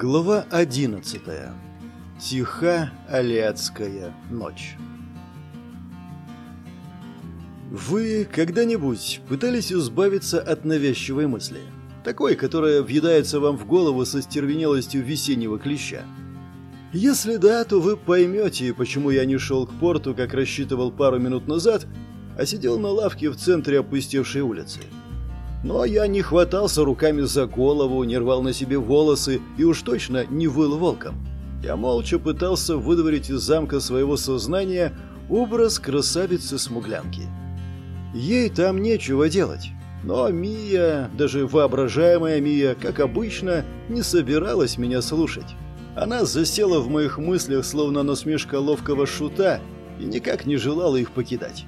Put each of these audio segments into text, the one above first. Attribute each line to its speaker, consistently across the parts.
Speaker 1: Глава 11. Тиха Аляцкая ночь. Вы когда-нибудь пытались избавиться от навязчивой мысли? Такой, которая въедается вам в голову со стервенелостью весеннего клеща. Если да, то вы поймете, почему я не шел к порту, как рассчитывал пару минут назад, а сидел на лавке в центре опустевшей улицы. Но я не хватался руками за голову, не рвал на себе волосы и уж точно не выл волком. Я молча пытался выдворить из замка своего сознания образ красавицы-смуглянки. Ей там нечего делать. Но Мия, даже воображаемая Мия, как обычно, не собиралась меня слушать. Она засела в моих мыслях, словно насмешка ловкого шута, и никак не желала их покидать.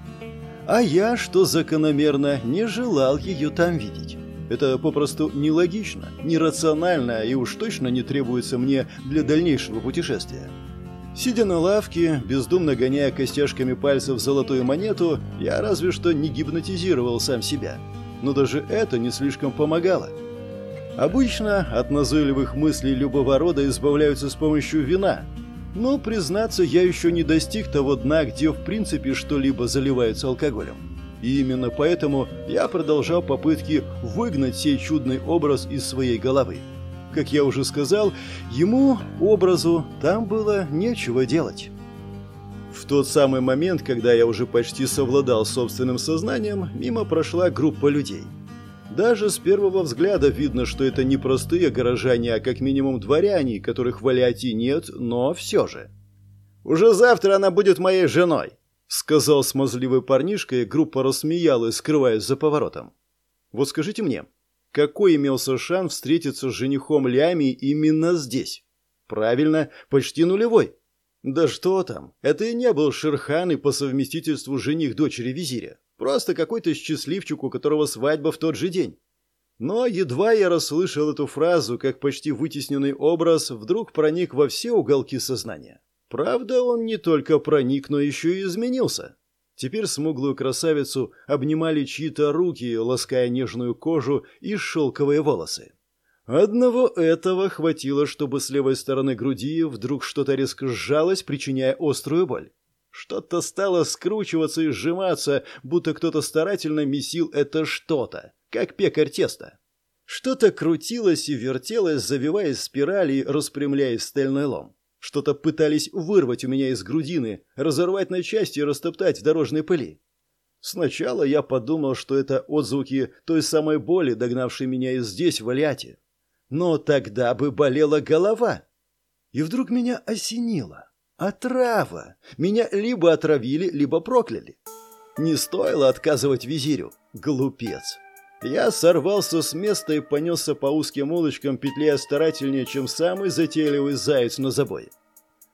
Speaker 1: А я, что закономерно, не желал ее там видеть. Это попросту нелогично, нерационально и уж точно не требуется мне для дальнейшего путешествия. Сидя на лавке, бездумно гоняя костяшками пальцев золотую монету, я разве что не гипнотизировал сам себя. Но даже это не слишком помогало. Обычно от назойливых мыслей любого рода избавляются с помощью вина, но, признаться, я еще не достиг того дна, где в принципе что-либо заливается алкоголем. И именно поэтому я продолжал попытки выгнать сей чудный образ из своей головы. Как я уже сказал, ему, образу, там было нечего делать. В тот самый момент, когда я уже почти совладал собственным сознанием, мимо прошла группа людей – даже с первого взгляда видно, что это не простые горожане, а как минимум дворяне, которых в Алиати нет, но все же. «Уже завтра она будет моей женой», — сказал смазливый парнишка, и группа рассмеялась, скрываясь за поворотом. «Вот скажите мне, какой имелся шанс встретиться с женихом Лями именно здесь?» «Правильно, почти нулевой». «Да что там, это и не был Шерхан и по совместительству жених дочери визиря. Просто какой-то счастливчик, у которого свадьба в тот же день. Но едва я расслышал эту фразу, как почти вытесненный образ вдруг проник во все уголки сознания. Правда, он не только проник, но еще и изменился. Теперь смуглую красавицу обнимали чьи-то руки, лаская нежную кожу и шелковые волосы. Одного этого хватило, чтобы с левой стороны груди вдруг что-то резко сжалось, причиняя острую боль. Что-то стало скручиваться и сжиматься, будто кто-то старательно месил это что-то, как пекарь теста. Что-то крутилось и вертелось, завиваясь спирали, распрямляясь стальной лом. Что-то пытались вырвать у меня из грудины, разорвать на части и растоптать в дорожной пыли. Сначала я подумал, что это отзвуки той самой боли, догнавшей меня и здесь, в Алиате. Но тогда бы болела голова. И вдруг меня осенило. Отрава! Меня либо отравили, либо прокляли. Не стоило отказывать визирю. Глупец. Я сорвался с места и понесся по узким улочкам, петляя старательнее, чем самый затейливый заяц на забое.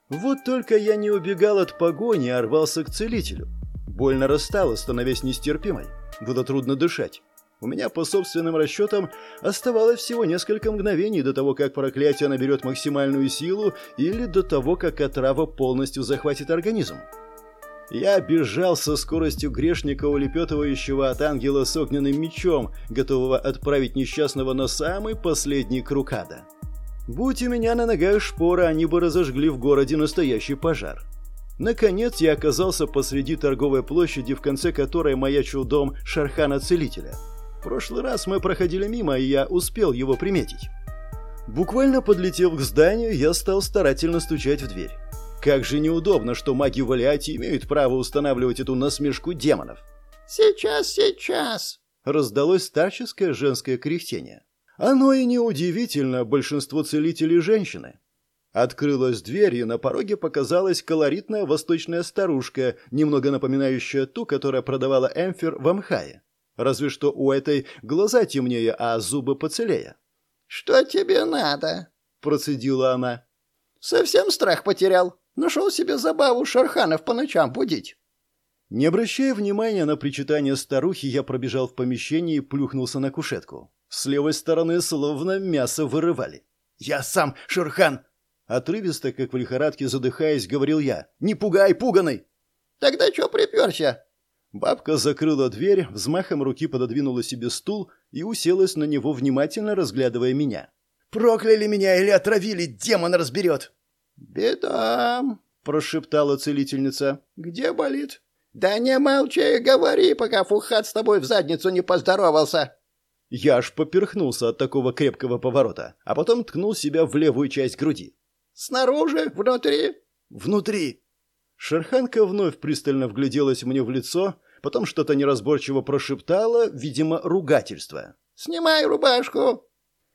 Speaker 1: Вот только я не убегал от погони, а рвался к целителю. Больно расстало, становясь нестерпимой. Было трудно дышать. У меня, по собственным расчетам, оставалось всего несколько мгновений до того, как проклятие наберет максимальную силу или до того, как отрава полностью захватит организм. Я бежал со скоростью грешника, улепетывающего от ангела с огненным мечом, готового отправить несчастного на самый последний круг ада. Будь у меня на ногах шпора, они бы разожгли в городе настоящий пожар. Наконец я оказался посреди торговой площади, в конце которой маячил дом Шархана-целителя – прошлый раз мы проходили мимо, и я успел его приметить. Буквально подлетев к зданию, я стал старательно стучать в дверь. Как же неудобно, что маги в Алиате имеют право устанавливать эту насмешку демонов.
Speaker 2: «Сейчас, сейчас!»
Speaker 1: — раздалось старческое женское кряхтение. Оно и неудивительно, большинство целителей женщины. Открылась дверь, и на пороге показалась колоритная восточная старушка, немного напоминающая ту, которая продавала эмфер в Амхае. Разве что у этой глаза темнее, а зубы поцелее.
Speaker 2: «Что тебе надо?» – процедила она. «Совсем страх потерял. Нашел себе забаву шарханов по ночам будить».
Speaker 1: Не обращая внимания на причитание старухи, я пробежал в помещение и плюхнулся на кушетку. С левой стороны словно мясо вырывали. «Я сам, Шерхан!» Отрывисто, как в лихорадке задыхаясь, говорил я. «Не пугай, пуганый!»
Speaker 2: «Тогда чё приперся?»
Speaker 1: Бабка закрыла дверь, взмахом руки пододвинула себе стул и уселась на него, внимательно разглядывая меня.
Speaker 3: Прокляли меня или отравили, демон разберет!»
Speaker 2: «Беда!» — прошептала целительница. «Где болит?» «Да не молчи, говори, пока Фухат с тобой в задницу не поздоровался!»
Speaker 1: Я аж поперхнулся от такого крепкого поворота, а потом ткнул себя в левую часть груди.
Speaker 2: «Снаружи? Внутри?»
Speaker 3: «Внутри!»
Speaker 1: Шерханка вновь пристально вгляделась мне в лицо, потом что-то неразборчиво прошептала, видимо, ругательство.
Speaker 2: «Снимай рубашку!»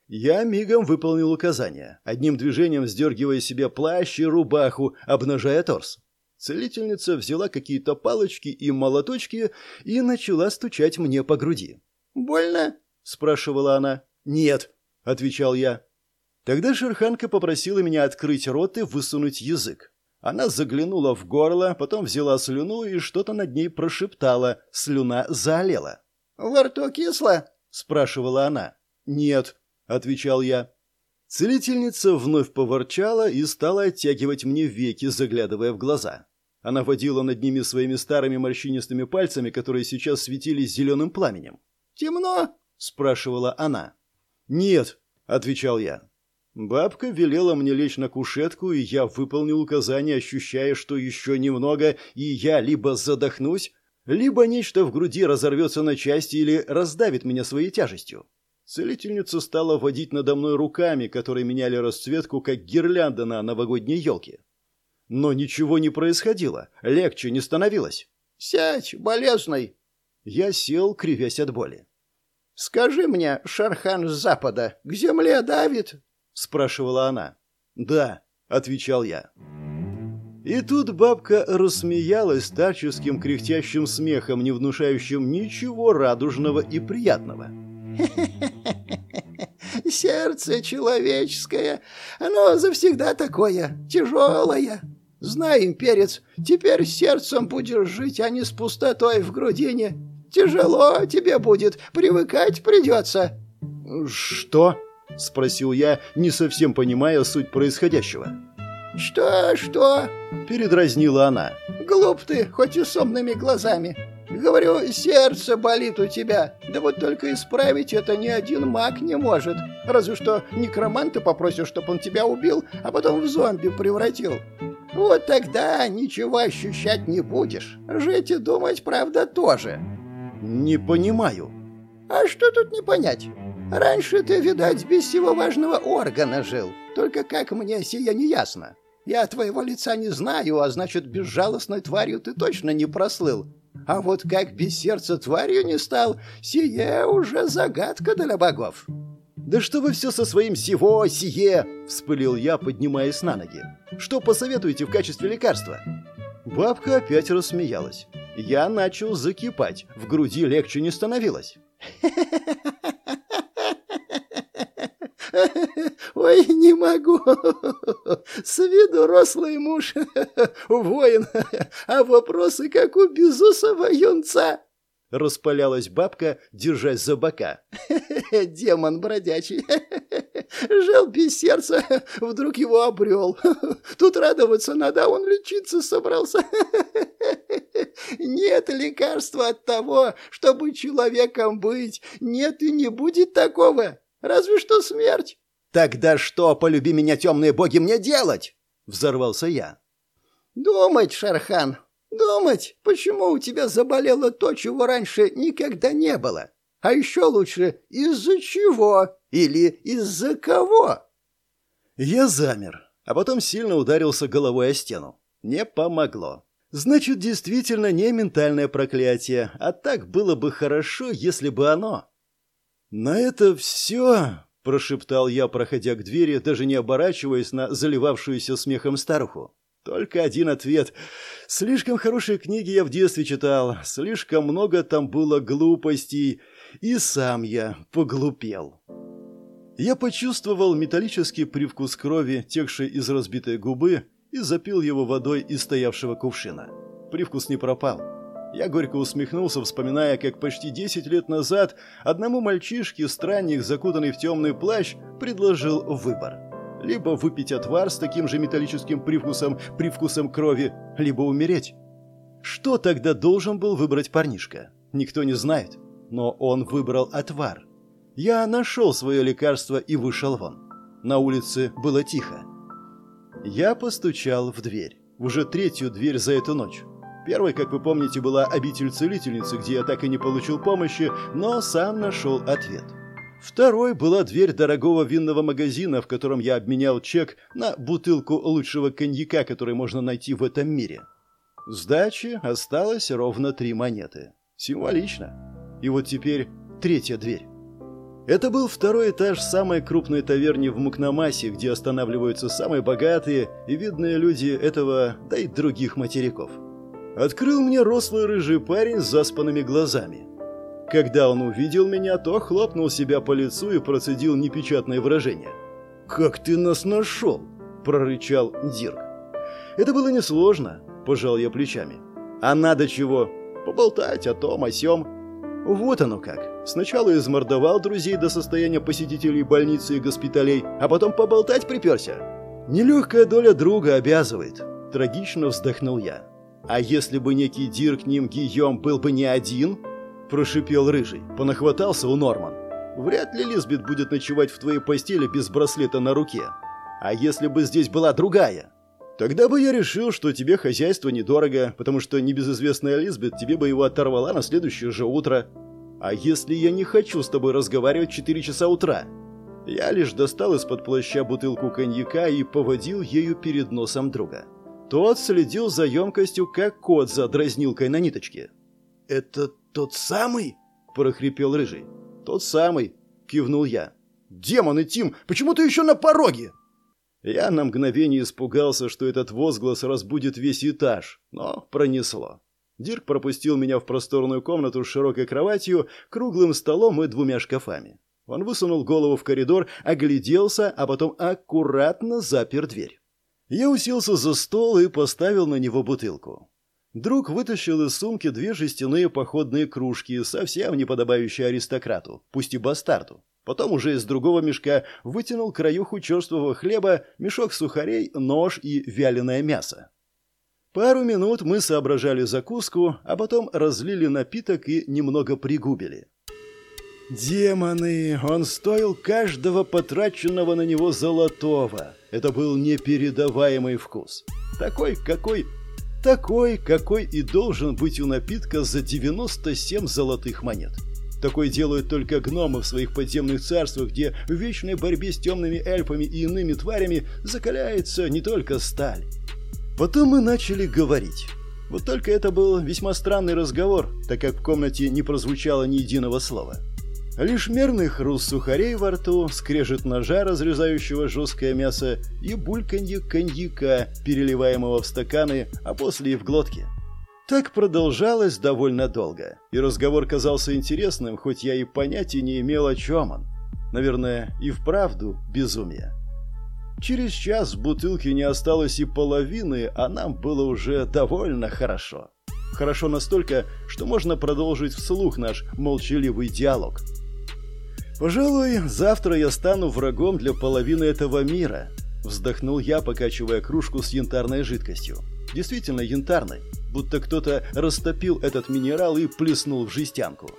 Speaker 1: Я мигом выполнил указание, одним движением сдергивая себе плащ и рубаху, обнажая торс. Целительница взяла какие-то палочки и молоточки и начала стучать мне по груди.
Speaker 2: «Больно?»
Speaker 1: — спрашивала она. «Нет», — отвечал я. Тогда Шерханка попросила меня открыть рот и высунуть язык. Она заглянула в горло, потом взяла слюну и что-то над ней прошептала. Слюна заолела.
Speaker 2: «Во рту кисло?»
Speaker 1: — спрашивала она. «Нет», — отвечал я. Целительница вновь поворчала и стала оттягивать мне веки, заглядывая в глаза. Она водила над ними своими старыми морщинистыми пальцами, которые сейчас светились зеленым пламенем.
Speaker 2: «Темно?»
Speaker 1: — спрашивала она. «Нет», — отвечал я. Бабка велела мне лечь на кушетку, и я выполнил указание, ощущая, что еще немного, и я либо задохнусь, либо нечто в груди разорвется на части или раздавит меня своей тяжестью. Целительница стала водить надо мной руками, которые меняли расцветку, как гирлянда на новогодней елке. Но ничего не происходило, легче не становилось.
Speaker 2: «Сядь, болезный!»
Speaker 1: Я сел, кривясь от боли.
Speaker 2: «Скажи мне, Шархан с запада, к земле давит?»
Speaker 1: — спрашивала она. «Да», — отвечал я. И тут бабка рассмеялась старческим кряхтящим смехом, не внушающим ничего радужного и приятного.
Speaker 2: «Сердце человеческое, оно завсегда такое, тяжелое. Знай, перец, теперь сердцем будешь жить, а не с пустотой в грудине. Тяжело тебе будет, привыкать придется».
Speaker 1: «Что?» — спросил я, не совсем понимая суть происходящего.
Speaker 2: «Что, что?»
Speaker 1: — передразнила она.
Speaker 2: «Глуп ты, хоть и с умными глазами. Говорю, сердце болит у тебя. Да вот только исправить это ни один маг не может. Разве что некроманта попросишь, чтобы он тебя убил, а потом в зомби превратил. Вот тогда ничего ощущать не будешь. Жить и думать, правда, тоже».
Speaker 1: «Не понимаю».
Speaker 2: «А что тут не понять?» Раньше ты, видать, без всего важного органа жил. Только как мне сия не ясно. Я твоего лица не знаю, а значит, безжалостной тварью ты точно не прослыл. А вот как без сердца тварью не стал, сие уже загадка для богов».
Speaker 1: «Да что вы все со своим сего, сие!» — вспылил я, поднимаясь на ноги. «Что посоветуете в качестве лекарства?» Бабка опять рассмеялась. Я начал закипать, в груди легче не становилось.
Speaker 2: Ой, не могу. С виду рослый муж, воин, а вопросы как у безусого юнца.
Speaker 1: Распалялась бабка, держась за бока.
Speaker 2: Демон бродячий. Жил без сердца, вдруг его обрел. Тут радоваться надо, а он лечиться собрался. Нет лекарства от того, чтобы человеком быть. Нет и не будет такого. Разве что смерть.
Speaker 1: Тогда что, полюби меня, темные боги, мне делать? Взорвался я.
Speaker 2: Думать, Шархан, думать, почему у тебя заболело то, чего раньше никогда не было. А еще лучше, из-за чего или из-за кого?
Speaker 1: Я замер, а потом сильно ударился головой о стену. Не помогло. Значит, действительно не ментальное проклятие, а так было бы хорошо, если бы оно... «На это все», — прошептал я, проходя к двери, даже не оборачиваясь на заливавшуюся смехом старуху. Только один ответ. Слишком хорошие книги я в детстве читал, слишком много там было глупостей, и сам я поглупел. Я почувствовал металлический привкус крови, текшей из разбитой губы, и запил его водой из стоявшего кувшина. Привкус не пропал. Я горько усмехнулся, вспоминая, как почти 10 лет назад одному мальчишке странник, закутанный в темный плащ, предложил выбор. Либо выпить отвар с таким же металлическим привкусом, привкусом крови, либо умереть. Что тогда должен был выбрать парнишка? Никто не знает. Но он выбрал отвар. Я нашел свое лекарство и вышел вон. На улице было тихо. Я постучал в дверь. Уже третью дверь за эту ночь. Первой, как вы помните, была обитель целительницы, где я так и не получил помощи, но сам нашел ответ. Второй была дверь дорогого винного магазина, в котором я обменял чек на бутылку лучшего коньяка, который можно найти в этом мире. Сдачи осталось ровно три монеты. Символично. И вот теперь третья дверь. Это был второй этаж самой крупной таверни в Мукнамасе, где останавливаются самые богатые и видные люди этого, да и других материков. Открыл мне рослый рыжий парень с заспанными глазами. Когда он увидел меня, то хлопнул себя по лицу и процедил непечатное выражение. «Как ты нас нашел?» – прорычал Дирк. «Это было несложно», – пожал я плечами. «А надо чего? Поболтать о том, о сём». Вот оно как. Сначала измордовал друзей до состояния посетителей больницы и госпиталей, а потом поболтать приперся. Нелегкая доля друга обязывает. Трагично вздохнул я. А если бы некий Дирк Ним Гийом был бы не один? Прошипел Рыжий. Понахватался у Норман. Вряд ли Лизбет будет ночевать в твоей постели без браслета на руке. А если бы здесь была другая? Тогда бы я решил, что тебе хозяйство недорого, потому что небезызвестная Лизбет тебе бы его оторвала на следующее же утро. «А если я не хочу с тобой разговаривать в 4 часа утра?» Я лишь достал из-под плаща бутылку коньяка и поводил ею перед носом друга. Тот следил за емкостью, как кот за дразнилкой на ниточке. «Это тот самый?» – прохрипел Рыжий. «Тот самый», – кивнул я. «Демоны, Тим, почему ты еще на пороге?» Я на мгновение испугался, что этот возглас разбудит весь этаж, но пронесло. Дирк пропустил меня в просторную комнату с широкой кроватью, круглым столом и двумя шкафами. Он высунул голову в коридор, огляделся, а потом аккуратно запер дверь. Я уселся за стол и поставил на него бутылку. Друг вытащил из сумки две жестяные походные кружки, совсем не подобающие аристократу, пусть и бастарду. Потом уже из другого мешка вытянул краюху черствого хлеба, мешок сухарей, нож и вяленое мясо. Пару минут мы соображали закуску, а потом разлили напиток и немного пригубили. Демоны! Он стоил каждого потраченного на него золотого. Это был непередаваемый вкус. Такой, какой... Такой, какой и должен быть у напитка за 97 золотых монет. Такой делают только гномы в своих подземных царствах, где в вечной борьбе с темными эльфами и иными тварями закаляется не только сталь, Потом мы начали говорить. Вот только это был весьма странный разговор, так как в комнате не прозвучало ни единого слова. Лишь мерный хруст сухарей во рту, скрежет ножа, разрезающего жесткое мясо, и бульканье коньяка, переливаемого в стаканы, а после и в глотке. Так продолжалось довольно долго, и разговор казался интересным, хоть я и понятия не имел, о чем он. Наверное, и вправду безумие. Через час в бутылке не осталось и половины, а нам было уже довольно хорошо. Хорошо настолько, что можно продолжить вслух наш молчаливый диалог. «Пожалуй, завтра я стану врагом для половины этого мира», вздохнул я, покачивая кружку с янтарной жидкостью. Действительно янтарной, будто кто-то растопил этот минерал и плеснул в жестянку.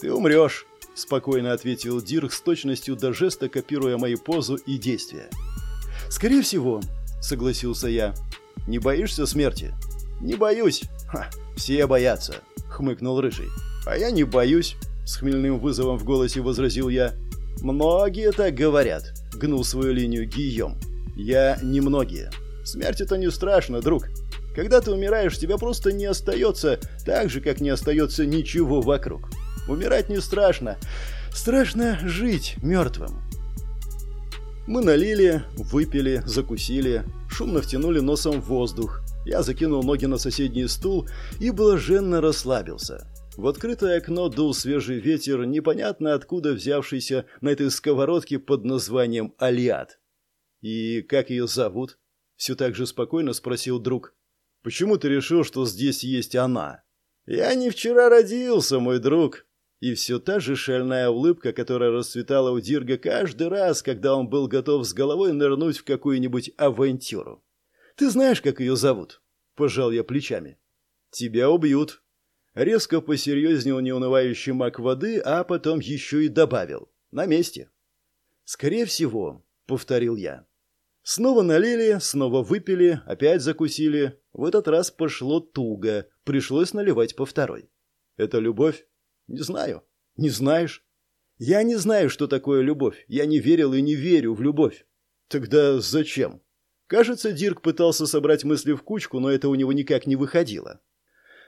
Speaker 1: «Ты умрешь», – спокойно ответил Дирк с точностью до жеста, копируя мои позу и действия. «Скорее всего», — согласился я. «Не боишься смерти?» «Не боюсь». «Ха, все боятся», — хмыкнул Рыжий. «А я не боюсь», — с хмельным вызовом в голосе возразил я. «Многие так говорят», — гнул свою линию Гийом. «Я не многие. Смерть это не страшно, друг. Когда ты умираешь, тебя просто не остается, так же, как не остается ничего вокруг. Умирать не страшно. Страшно жить мертвым. Мы налили, выпили, закусили, шумно втянули носом воздух. Я закинул ноги на соседний стул и блаженно расслабился. В открытое окно дул свежий ветер, непонятно откуда взявшийся на этой сковородке под названием Алиат. «И как ее зовут?» — все так же спокойно спросил друг. «Почему ты решил, что здесь есть она?» «Я не вчера родился, мой друг», и все та же шальная улыбка, которая расцветала у Дирга каждый раз, когда он был готов с головой нырнуть в какую-нибудь авантюру. «Ты знаешь, как ее зовут?» – пожал я плечами. «Тебя убьют». Резко посерьезнел неунывающий маг воды, а потом еще и добавил. «На месте». «Скорее всего. — повторил я. Снова налили, снова выпили, опять закусили. В этот раз пошло туго, пришлось наливать по второй. Это любовь? Не знаю. Не знаешь? Я не знаю, что такое любовь. Я не верил и не верю в любовь. Тогда зачем? Кажется, Дирк пытался собрать мысли в кучку, но это у него никак не выходило.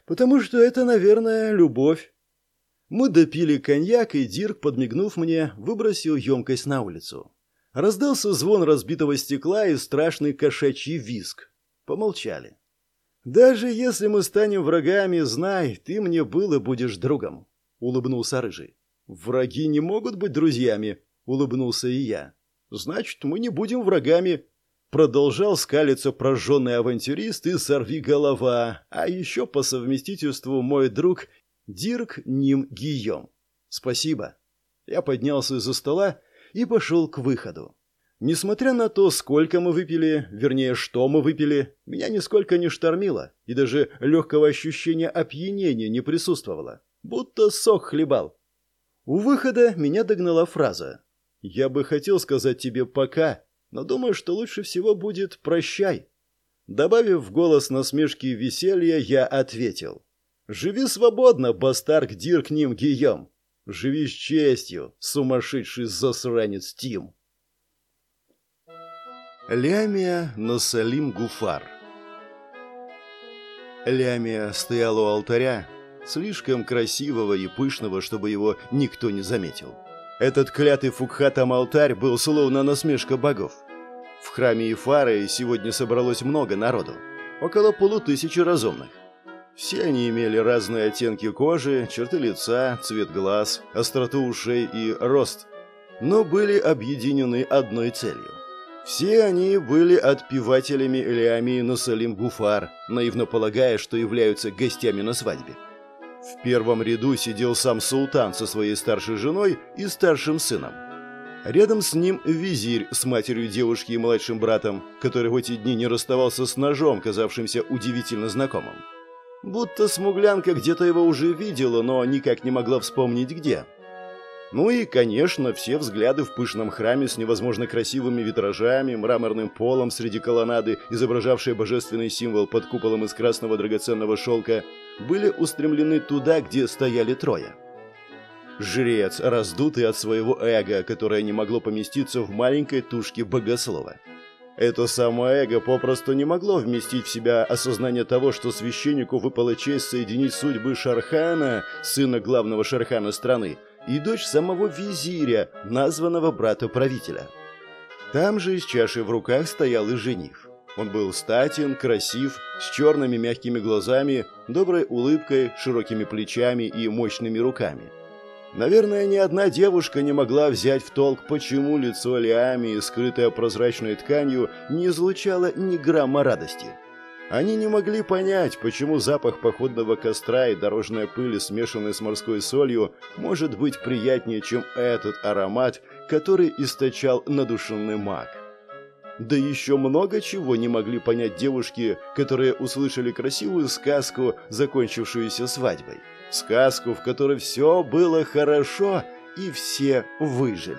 Speaker 1: Потому что это, наверное, любовь. Мы допили коньяк, и Дирк, подмигнув мне, выбросил емкость на улицу. Раздался звон разбитого стекла и страшный кошачий визг. Помолчали. «Даже если мы станем врагами, знай, ты мне был и будешь другом», — улыбнулся Рыжий. «Враги не могут быть друзьями», — улыбнулся и я. «Значит, мы не будем врагами», — продолжал скалиться прожженный авантюрист и сорви голова, а еще по совместительству мой друг Дирк Ним Гийом. «Спасибо». Я поднялся из-за стола и пошел к выходу. Несмотря на то, сколько мы выпили, вернее, что мы выпили, меня нисколько не штормило, и даже легкого ощущения опьянения не присутствовало. Будто сок хлебал. У выхода меня догнала фраза. «Я бы хотел сказать тебе «пока», но думаю, что лучше всего будет «прощай». Добавив в голос насмешки и веселья, я ответил. «Живи свободно, бастарк Дирк Ним Гийом. Живи с честью, сумасшедший засранец Тим». Лямия Насалим Гуфар Лямия стояла у алтаря, слишком красивого и пышного, чтобы его никто не заметил. Этот клятый Фукхатам алтарь был словно насмешка богов. В храме Ифары сегодня собралось много народу, около полутысячи разумных. Все они имели разные оттенки кожи, черты лица, цвет глаз, остроту ушей и рост, но были объединены одной целью все они были отпевателями Элиамии Насалим Гуфар, наивно полагая, что являются гостями на свадьбе. В первом ряду сидел сам султан со своей старшей женой и старшим сыном. Рядом с ним визирь с матерью девушки и младшим братом, который в эти дни не расставался с ножом, казавшимся удивительно знакомым. Будто смуглянка где-то его уже видела, но никак не могла вспомнить где – ну и, конечно, все взгляды в пышном храме с невозможно красивыми витражами, мраморным полом среди колоннады, изображавшей божественный символ под куполом из красного драгоценного шелка, были устремлены туда, где стояли трое. Жрец, раздутый от своего эго, которое не могло поместиться в маленькой тушке богослова. Это самое эго попросту не могло вместить в себя осознание того, что священнику выпала честь соединить судьбы Шархана, сына главного Шархана страны, и дочь самого визиря, названного брата правителя. Там же с чашей в руках стоял и жених. Он был статен, красив, с черными мягкими глазами, доброй улыбкой, широкими плечами и мощными руками. Наверное, ни одна девушка не могла взять в толк, почему лицо Лиами, скрытое прозрачной тканью, не излучало ни грамма радости. Они не могли понять, почему запах походного костра и дорожная пыль, смешанная с морской солью, может быть приятнее, чем этот аромат, который источал надушенный маг. Да еще много чего не могли понять девушки, которые услышали красивую сказку, закончившуюся свадьбой. Сказку, в которой все было хорошо и все выжили.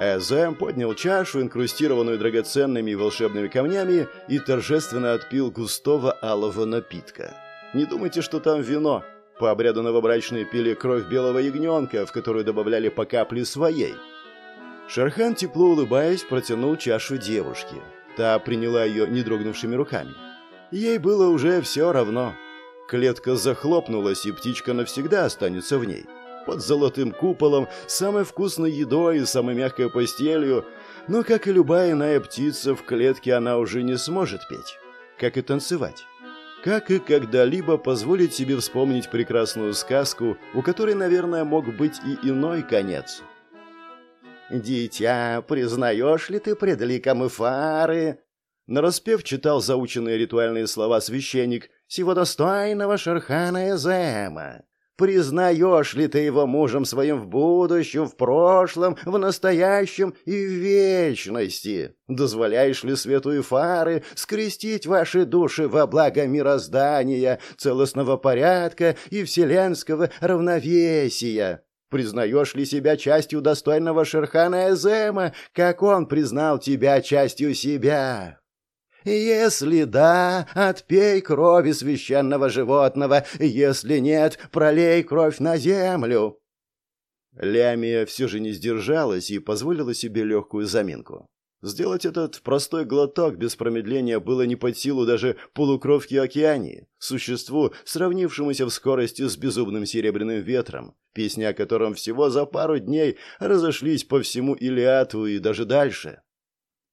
Speaker 1: Эзем поднял чашу, инкрустированную драгоценными и волшебными камнями, и торжественно отпил густого алого напитка. Не думайте, что там вино. По обряду новобрачные пили кровь белого ягненка, в которую добавляли по капле своей. Шархан, тепло улыбаясь, протянул чашу девушке. Та приняла ее не дрогнувшими руками. Ей было уже все равно. Клетка захлопнулась, и птичка навсегда останется в ней под золотым куполом, самой вкусной едой и самой мягкой постелью, но, как и любая иная птица, в клетке она уже не сможет петь, как и танцевать. Как и когда-либо позволить себе вспомнить прекрасную сказку, у которой, наверное, мог быть и иной конец. «Дитя, признаешь ли ты пред ликом и фары?» Нараспев читал заученные ритуальные слова священник «Сего достойного Шерхана Эзема». Признаешь ли ты его мужем своим в будущем, в прошлом, в настоящем и в вечности? Дозволяешь ли свету и фары скрестить ваши души во благо мироздания, целостного порядка и вселенского равновесия?
Speaker 2: Признаешь ли себя частью достойного Шерхана Эзема, как он признал тебя частью себя? Если да, отпей крови священного животного, если нет, пролей кровь на землю.
Speaker 1: Лямия все же не сдержалась и позволила себе легкую заминку. Сделать этот простой глоток без промедления было не под силу даже полукровки океании, существу, сравнившемуся в скорости с безумным серебряным ветром, песни о котором всего за пару дней разошлись по всему Илиату и даже дальше.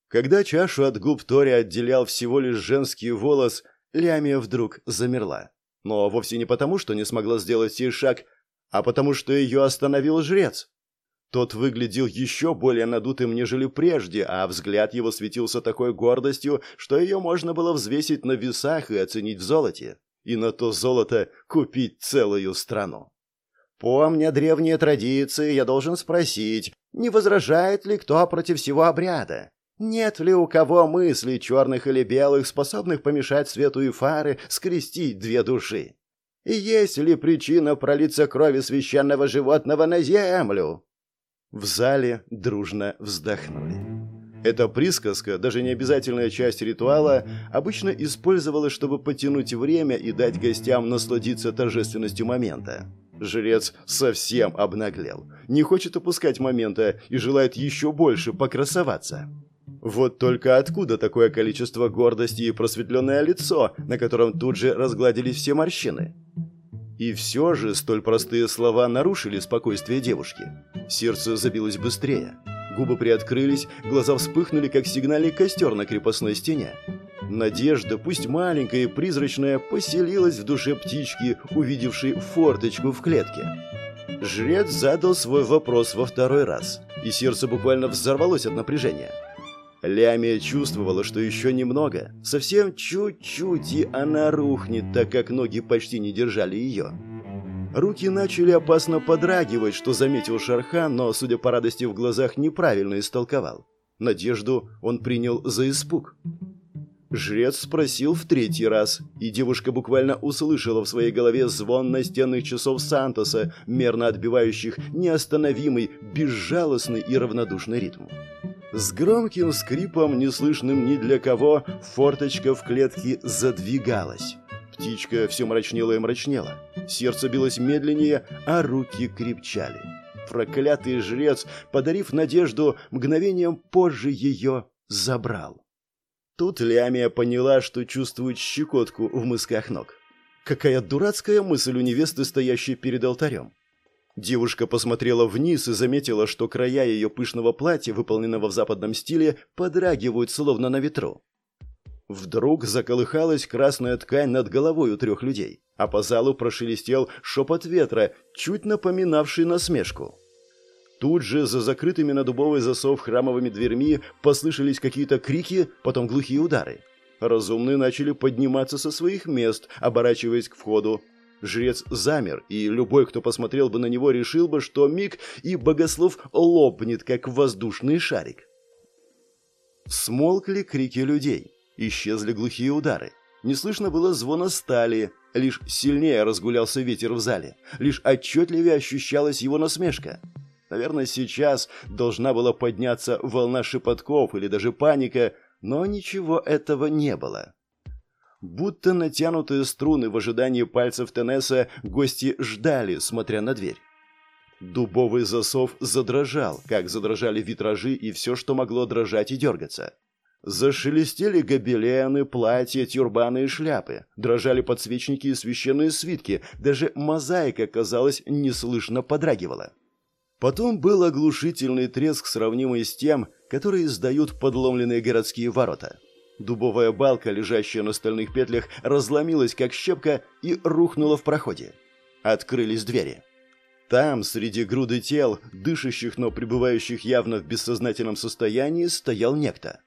Speaker 1: Когда чашу от губ Тори отделял всего лишь женский волос, Лямия вдруг замерла. Но вовсе не потому, что не смогла сделать сей шаг, а потому, что ее остановил жрец. Тот выглядел еще более надутым, нежели прежде, а взгляд его светился такой гордостью, что ее можно было взвесить на весах и оценить в золоте. И на то золото купить целую страну.
Speaker 2: Помня древние традиции, я должен спросить, не возражает ли кто против всего обряда? Нет ли у кого мыслей черных или белых, способных помешать свету и фары скрестить две души? И есть ли причина пролиться крови священного животного на землю?
Speaker 1: В зале дружно вздохнули. Эта присказка, даже не обязательная часть ритуала, обычно использовалась, чтобы потянуть время и дать гостям насладиться торжественностью момента. Жрец совсем обнаглел, не хочет упускать момента и желает еще больше покрасоваться. Вот только откуда такое количество гордости и просветленное лицо, на котором тут же разгладились все морщины? И все же столь простые слова нарушили спокойствие девушки. Сердце забилось быстрее. Губы приоткрылись, глаза вспыхнули, как сигнальный костер на крепостной стене. Надежда, пусть маленькая и призрачная, поселилась в душе птички, увидевшей форточку в клетке. Жрец задал свой вопрос во второй раз, и сердце буквально взорвалось от напряжения. Лямия чувствовала, что еще немного, совсем чуть-чуть, и она рухнет, так как ноги почти не держали ее. Руки начали опасно подрагивать, что заметил Шархан, но, судя по радости в глазах, неправильно истолковал. Надежду он принял за испуг. Жрец спросил в третий раз, и девушка буквально услышала в своей голове звон настенных часов Сантоса, мерно отбивающих неостановимый, безжалостный и равнодушный ритм. С громким скрипом, неслышным ни для кого, форточка в клетке задвигалась. Птичка все мрачнела и мрачнела. Сердце билось медленнее, а руки крепчали. Проклятый жрец, подарив надежду, мгновением позже ее забрал. Тут Лямия поняла, что чувствует щекотку в мысках ног. Какая дурацкая мысль у невесты, стоящей перед алтарем. Девушка посмотрела вниз и заметила, что края ее пышного платья, выполненного в западном стиле, подрагивают словно на ветру. Вдруг заколыхалась красная ткань над головой у трех людей, а по залу прошелестел шепот ветра, чуть напоминавший насмешку. Тут же за закрытыми на дубовый засов храмовыми дверьми послышались какие-то крики, потом глухие удары. Разумные начали подниматься со своих мест, оборачиваясь к входу, Жрец замер, и любой, кто посмотрел бы на него, решил бы, что миг и богослов лопнет, как воздушный шарик. Смолкли крики людей, исчезли глухие удары. Не слышно было звона стали, лишь сильнее разгулялся ветер в зале, лишь отчетливее ощущалась его насмешка. Наверное, сейчас должна была подняться волна шепотков или даже паника, но ничего этого не было. Будто натянутые струны в ожидании пальцев Тенеса гости ждали, смотря на дверь. Дубовый засов задрожал, как задрожали витражи и все, что могло дрожать и дергаться. Зашелестели гобелены, платья, тюрбаны и шляпы. Дрожали подсвечники и священные свитки. Даже мозаика, казалось, неслышно подрагивала. Потом был оглушительный треск, сравнимый с тем, который издают подломленные городские ворота. Дубовая балка, лежащая на стальных петлях, разломилась, как щепка, и рухнула в проходе. Открылись двери. Там, среди груды тел, дышащих, но пребывающих явно в бессознательном состоянии, стоял некто.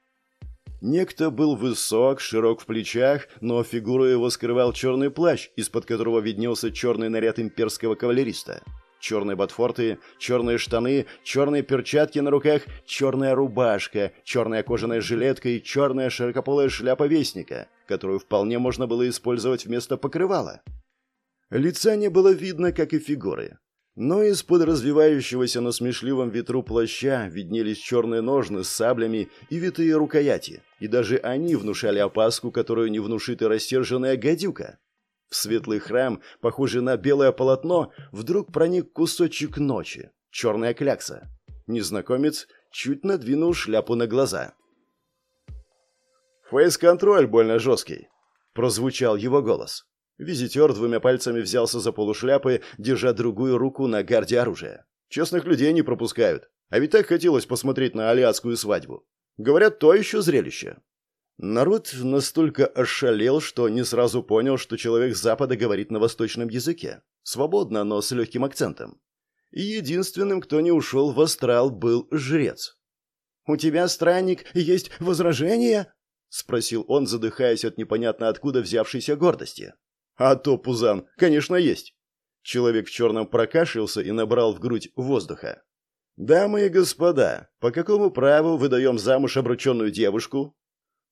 Speaker 1: Некто был высок, широк в плечах, но фигуру его скрывал черный плащ, из-под которого виднелся черный наряд имперского кавалериста черные ботфорты, черные штаны, черные перчатки на руках, черная рубашка, черная кожаная жилетка и черная широкополая шляпа вестника, которую вполне можно было использовать вместо покрывала. Лица не было видно, как и фигуры. Но из-под развивающегося на смешливом ветру плаща виднелись черные ножны с саблями и витые рукояти, и даже они внушали опаску, которую не внушит и рассерженная гадюка. В светлый храм, похожий на белое полотно, вдруг проник кусочек ночи, черная клякса. Незнакомец чуть надвинул шляпу на глаза. «Фейс-контроль больно жесткий», — прозвучал его голос. Визитер двумя пальцами взялся за полушляпы, держа другую руку на гарде оружия. «Честных людей не пропускают. А ведь так хотелось посмотреть на алиатскую свадьбу. Говорят, то еще зрелище». Народ настолько ошалел, что не сразу понял, что человек с Запада говорит на восточном языке. Свободно, но с легким акцентом. И единственным, кто не ушел в астрал, был жрец. «У тебя, странник, есть возражения?» — спросил он, задыхаясь от непонятно откуда взявшейся гордости. «А то, Пузан, конечно, есть». Человек в черном прокашлялся и набрал в грудь воздуха. «Дамы и господа, по какому праву выдаем замуж обрученную девушку?»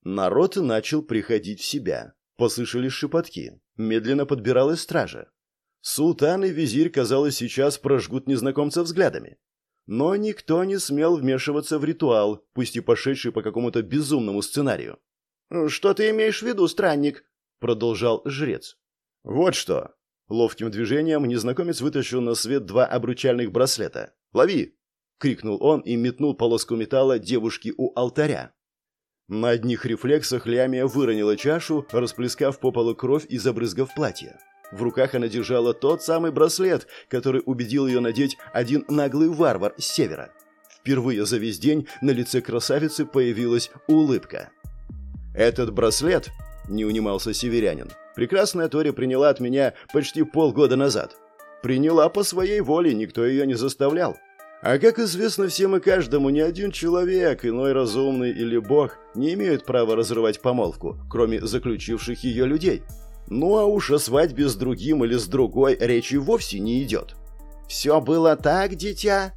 Speaker 1: Народ начал приходить в себя. Послышались шепотки. Медленно подбиралась стража. Султан и визирь, казалось, сейчас прожгут незнакомца взглядами. Но никто не смел вмешиваться в ритуал, пусть и пошедший по какому-то безумному сценарию. «Что ты имеешь в виду, странник?» — продолжал жрец. «Вот что!» Ловким движением незнакомец вытащил на свет два обручальных браслета. «Лови!» — крикнул он и метнул полоску металла девушке у алтаря. На одних рефлексах Лямия выронила чашу, расплескав по полу кровь и забрызгав платье. В руках она держала тот самый браслет, который убедил ее надеть один наглый варвар с севера. Впервые за весь день на лице красавицы появилась улыбка. «Этот браслет», — не унимался северянин, Прекрасная Тори приняла от меня почти полгода назад. Приняла по своей воле, никто ее не заставлял. А как известно всем и каждому, ни один человек, иной разумный или бог, не имеют права разрывать помолвку, кроме заключивших ее людей. Ну а уж о свадьбе с другим или с другой речи вовсе не идет. «Все было так, дитя?»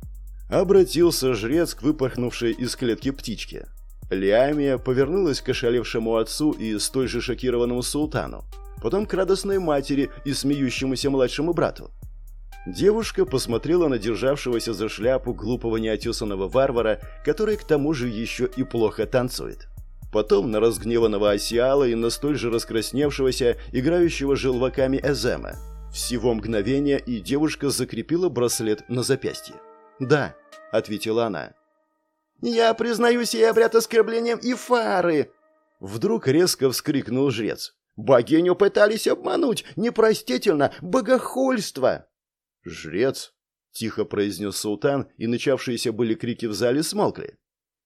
Speaker 1: Обратился жрец к выпорхнувшей из клетки птичке. Лиамия повернулась к ошалевшему отцу и столь же шокированному султану потом к радостной матери и смеющемуся младшему брату. Девушка посмотрела на державшегося за шляпу глупого неотесанного варвара, который к тому же еще и плохо танцует. Потом на разгневанного Осиала и на столь же раскрасневшегося, играющего желваками Эзема. Всего мгновения, и девушка закрепила браслет на запястье. «Да», — ответила она. «Я признаю сей обряд оскорблением и фары!» Вдруг резко вскрикнул жрец. Богиню пытались обмануть. Непростительно. Богохульство. Жрец, тихо произнес султан, и начавшиеся были крики в зале смолкли.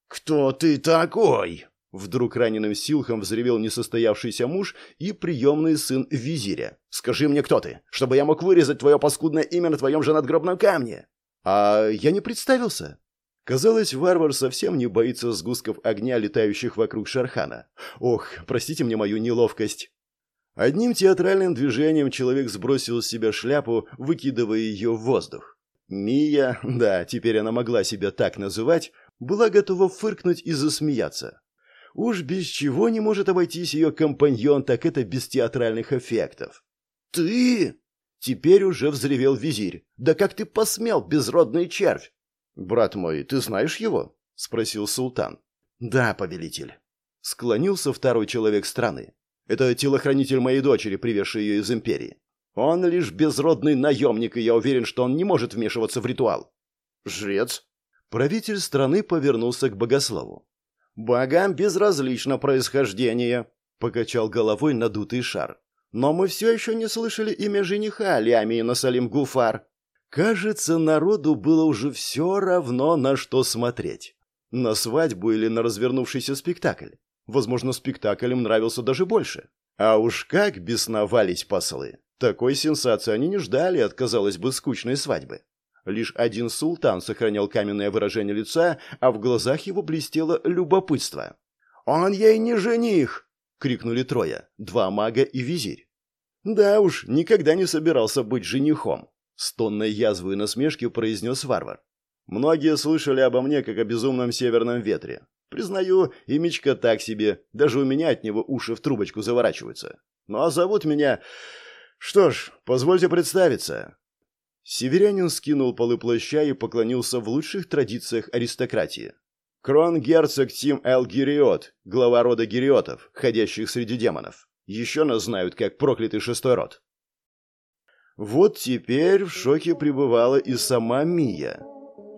Speaker 1: Кто ты такой? Вдруг раненым силхом взревел несостоявшийся муж и приемный сын визиря. «Скажи мне, кто ты, чтобы я мог вырезать твое паскудное имя на твоем же надгробном камне!» «А я не представился!» Казалось, варвар совсем не боится сгустков огня, летающих вокруг Шархана. «Ох, простите мне мою неловкость!» Одним театральным движением человек сбросил с себя шляпу, выкидывая ее в воздух. Мия, да, теперь она могла себя так называть, была готова фыркнуть и засмеяться. Уж без чего не может обойтись ее компаньон, так это без театральных эффектов. «Ты?» Теперь уже взревел визирь. «Да как ты посмел, безродный червь?» «Брат мой, ты знаешь его?» — спросил султан. «Да, повелитель». Склонился второй человек страны. Это телохранитель моей дочери, привезший ее из Империи. Он лишь безродный наемник, и я уверен, что он не может вмешиваться в ритуал. Жрец. Правитель страны повернулся к богослову. «Богам безразлично происхождение», — покачал головой надутый шар. «Но мы все еще не слышали имя жениха Лямии Насалим Гуфар». Кажется, народу было уже все равно, на что смотреть. На свадьбу или на развернувшийся спектакль. Возможно, спектакль им нравился даже больше. А уж как бесновались послы. Такой сенсации они не ждали от, казалось бы, скучной свадьбы. Лишь один султан сохранял каменное выражение лица, а в глазах его блестело любопытство. «Он ей не жених!» — крикнули трое. Два мага и визирь. «Да уж, никогда не собирался быть женихом», — с тонной язвой насмешки произнес варвар. «Многие слышали обо мне, как о безумном северном ветре. Признаю, имечко так себе, даже у меня от него уши в трубочку заворачиваются. Ну а зовут меня... Что ж, позвольте представиться. Северянин скинул полы плаща и поклонился в лучших традициях аристократии. Крон-герцог Тим Эл Гириот, глава рода Гириотов, ходящих среди демонов. Еще нас знают как проклятый шестой род. Вот теперь в шоке пребывала и сама Мия.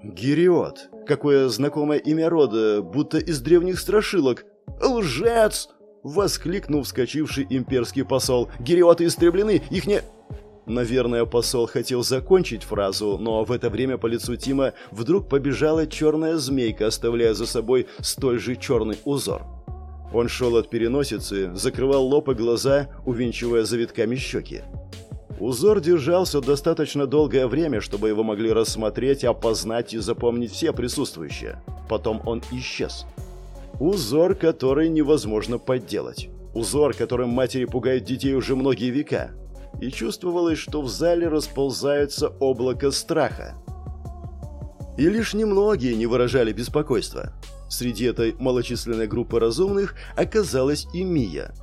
Speaker 1: Гириот. Какое знакомое имя рода, будто из древних страшилок. «Лжец!» — воскликнул вскочивший имперский посол. «Гириоты истреблены, их не...» Наверное, посол хотел закончить фразу, но в это время по лицу Тима вдруг побежала черная змейка, оставляя за собой столь же черный узор. Он шел от переносицы, закрывал лоб и глаза, увенчивая завитками щеки. Узор держался достаточно долгое время, чтобы его могли рассмотреть, опознать и запомнить все присутствующие. Потом он исчез. Узор, который невозможно подделать. Узор, которым матери пугают детей уже многие века и чувствовалось, что в зале расползается облако страха. И лишь немногие не выражали беспокойства. Среди этой малочисленной группы разумных оказалась и Мия.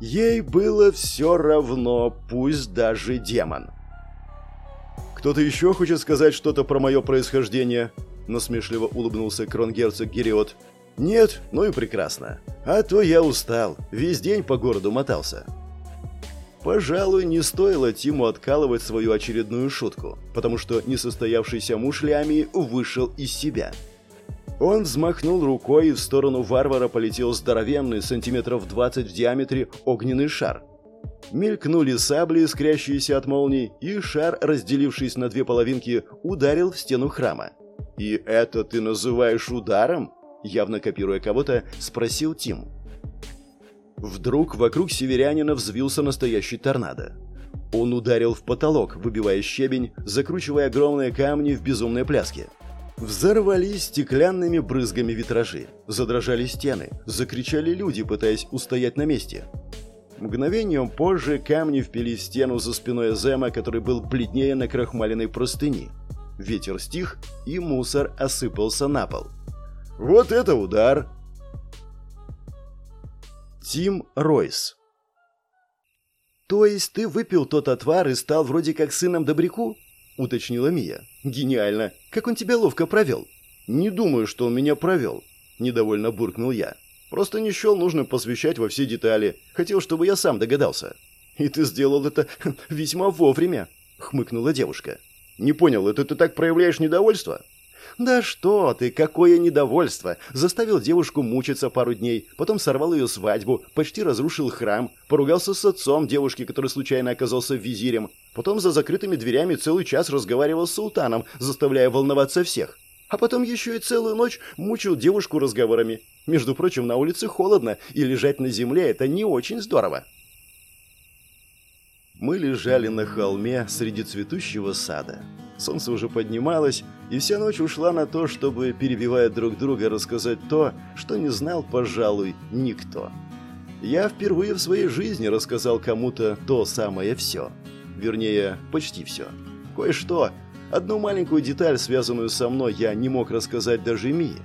Speaker 1: Ей было все равно, пусть даже демон. «Кто-то еще хочет сказать что-то про мое происхождение?» Насмешливо улыбнулся кронгерцог Гериот. «Нет? Ну и прекрасно. А то я устал. Весь день по городу мотался. Пожалуй, не стоило Тиму откалывать свою очередную шутку, потому что несостоявшийся муж Лями вышел из себя. Он взмахнул рукой, и в сторону варвара полетел здоровенный, сантиметров 20 в диаметре, огненный шар. Мелькнули сабли, искрящиеся от молний, и шар, разделившись на две половинки, ударил в стену храма. «И это ты называешь ударом?» Явно копируя кого-то, спросил Тим. Вдруг вокруг северянина взвился настоящий торнадо. Он ударил в потолок, выбивая щебень, закручивая огромные камни в безумной пляске. Взорвались стеклянными брызгами витражи, задрожали стены, закричали люди, пытаясь устоять на месте. Мгновением позже камни впились в стену за спиной Зема, который был бледнее на крахмаленной простыни. Ветер стих, и мусор осыпался на пол. «Вот это удар!» Тим Ройс. «То есть ты выпил тот отвар и стал вроде как сыном Добряку?» — уточнила Мия. «Гениально! Как он тебя ловко провел!» «Не думаю, что он меня провел», — недовольно буркнул я. «Просто не счел нужным посвящать во все детали. Хотел, чтобы я сам догадался». «И ты сделал это весьма вовремя», — хмыкнула девушка. «Не понял, это ты так проявляешь недовольство?» «Да что ты, какое недовольство! Заставил девушку мучиться пару дней, потом сорвал ее свадьбу, почти разрушил храм, поругался с отцом девушки, который случайно оказался визирем, потом за закрытыми дверями целый час разговаривал с султаном, заставляя волноваться всех. А потом еще и целую ночь мучил девушку разговорами. Между прочим, на улице холодно, и лежать на земле – это не очень здорово. Мы лежали на холме среди цветущего сада. Солнце уже поднималось, и вся ночь ушла на то, чтобы, перебивая друг друга, рассказать то, что не знал, пожалуй, никто. Я впервые в своей жизни рассказал кому-то то самое все. Вернее, почти все. Кое-что, одну маленькую деталь, связанную со мной, я не мог рассказать даже Мии.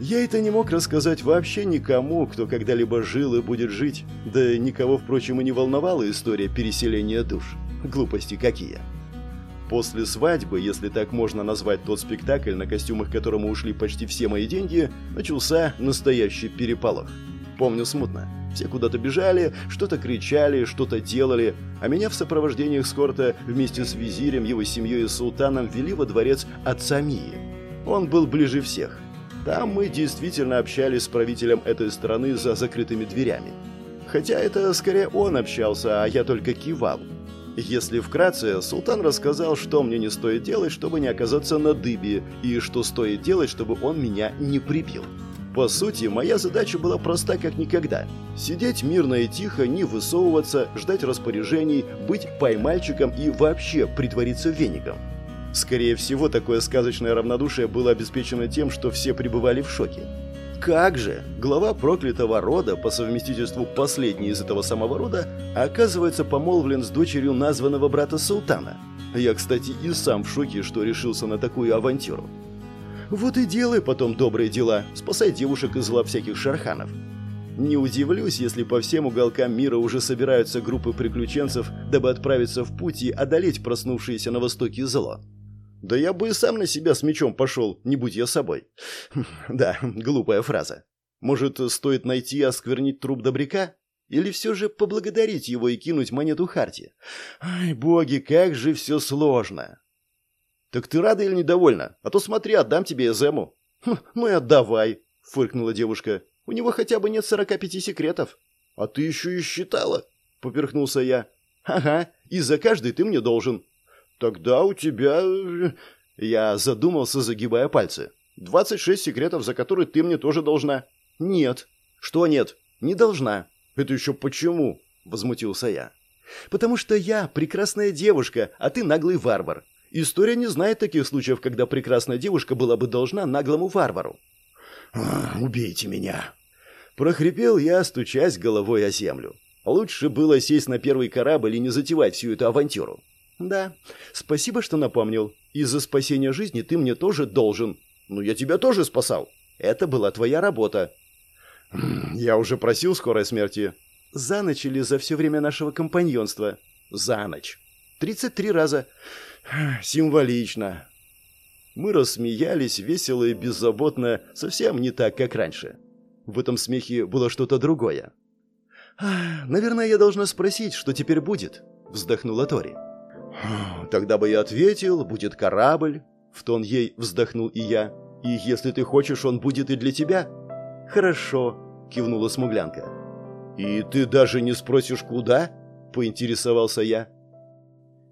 Speaker 1: Я это не мог рассказать вообще никому, кто когда-либо жил и будет жить, да никого, впрочем, и не волновала история переселения душ. Глупости какие. После свадьбы, если так можно назвать тот спектакль, на костюмах которому ушли почти все мои деньги, начался настоящий переполох. Помню смутно. Все куда-то бежали, что-то кричали, что-то делали, а меня в сопровождении эскорта вместе с визирем, его семьей и султаном вели во дворец отца Мии. Он был ближе всех. Там мы действительно общались с правителем этой страны за закрытыми дверями. Хотя это скорее он общался, а я только кивал. Если вкратце, султан рассказал, что мне не стоит делать, чтобы не оказаться на дыбе, и что стоит делать, чтобы он меня не прибил. По сути, моя задача была проста как никогда. Сидеть мирно и тихо, не высовываться, ждать распоряжений, быть поймальчиком и вообще притвориться веником. Скорее всего, такое сказочное равнодушие было обеспечено тем, что все пребывали в шоке. Как же! Глава проклятого рода, по совместительству последний из этого самого рода, оказывается помолвлен с дочерью названного брата султана. Я, кстати, и сам в шоке, что решился на такую авантюру. Вот и делай потом добрые дела, спасай девушек из лап всяких шарханов. Не удивлюсь, если по всем уголкам мира уже собираются группы приключенцев, дабы отправиться в путь и одолеть проснувшееся на востоке зло. Да я бы и сам на себя с мечом пошел, не будь я собой. Да, глупая фраза. Может, стоит найти и осквернить труп добряка? Или все же поблагодарить его и кинуть монету Харти? Ай, боги, как же все сложно. Так ты рада или недовольна? А то смотри, отдам тебе Эзему. Хм, ну и отдавай, фыркнула девушка. У него хотя бы нет сорока пяти секретов. А ты еще и считала? Поперхнулся я. Ага, и за каждый ты мне должен. Тогда у тебя... Э, я задумался, загибая пальцы. «Двадцать шесть секретов, за которые ты мне тоже должна». «Нет». «Что нет?» «Не должна». «Это еще почему?» – возмутился я. «Потому что я прекрасная девушка, а ты наглый варвар. История не знает таких случаев, когда прекрасная девушка была бы должна наглому варвару».
Speaker 3: «Убейте меня!»
Speaker 1: Прохрипел я, стучась головой о землю. Лучше было сесть на первый корабль и не затевать всю эту авантюру. «Да, спасибо, что напомнил. Из-за спасения жизни ты мне тоже должен. Ну, я тебя тоже спасал. Это была твоя работа». «Я уже просил скорой смерти». «За ночь или за все время нашего компаньонства?» «За ночь. Тридцать три раза». «Символично». Мы рассмеялись весело и беззаботно, совсем не так, как раньше. В этом смехе было что-то другое. «Наверное, я должна спросить, что теперь будет?» – вздохнула Тори. «Тогда бы я ответил, будет корабль», — в тон ей вздохнул и я. «И если ты хочешь, он будет и для тебя». «Хорошо», — кивнула смуглянка. «И ты даже не спросишь, куда?» — поинтересовался я.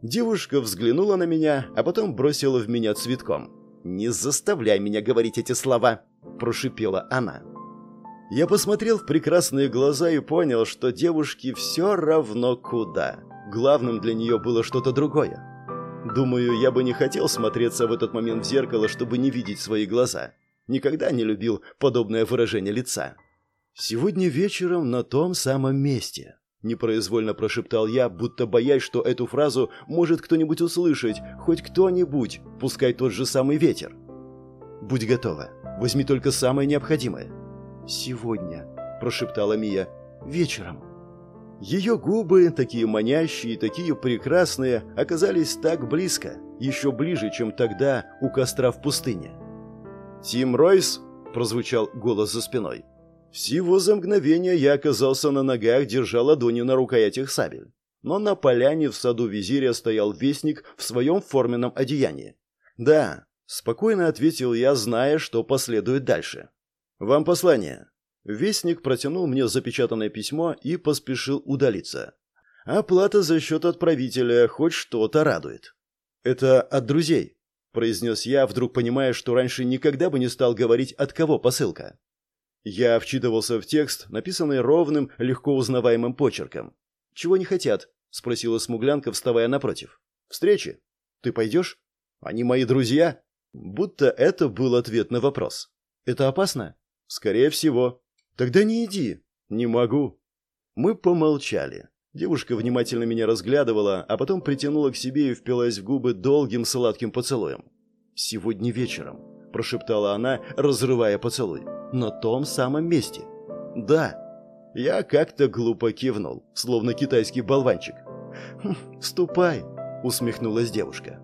Speaker 1: Девушка взглянула на меня, а потом бросила в меня цветком. «Не заставляй меня говорить эти слова!» – прошипела она. Я посмотрел в прекрасные глаза и понял, что девушке все равно куда. Главным для нее было что-то другое. Думаю, я бы не хотел смотреться в этот момент в зеркало, чтобы не видеть свои глаза. Никогда не любил подобное выражение лица. «Сегодня вечером на том самом месте», – непроизвольно прошептал я, будто боясь, что эту фразу может кто-нибудь услышать, хоть кто-нибудь, пускай тот же самый ветер. «Будь готова. Возьми только самое необходимое». «Сегодня», – прошептала Мия, – «вечером». Ее губы, такие манящие, такие прекрасные, оказались так близко, еще ближе, чем тогда у костра в пустыне. «Тим Ройс?» – прозвучал голос за спиной. Всего за мгновение я оказался на ногах, держа ладони на рукоятях сабель. Но на поляне в саду визиря стоял вестник в своем форменном одеянии. «Да», – спокойно ответил я, зная, что последует дальше. «Вам послание. Вестник протянул мне запечатанное письмо и поспешил удалиться. Оплата за счет отправителя хоть что-то радует. «Это от друзей», – произнес я, вдруг понимая, что раньше никогда бы не стал говорить, от кого посылка. Я вчитывался в текст, написанный ровным, легко узнаваемым почерком. «Чего не хотят?» – спросила смуглянка, вставая напротив. «Встречи. Ты пойдешь? Они мои друзья?» Будто это был ответ на вопрос. «Это опасно?» «Скорее всего», «Тогда не иди». «Не могу». Мы помолчали. Девушка внимательно меня разглядывала, а потом притянула к себе и впилась в губы долгим сладким поцелуем. «Сегодня вечером», – прошептала она, разрывая поцелуй. «На том самом месте». «Да». Я как-то глупо кивнул, словно китайский болванчик. «Хм, «Ступай», – усмехнулась девушка.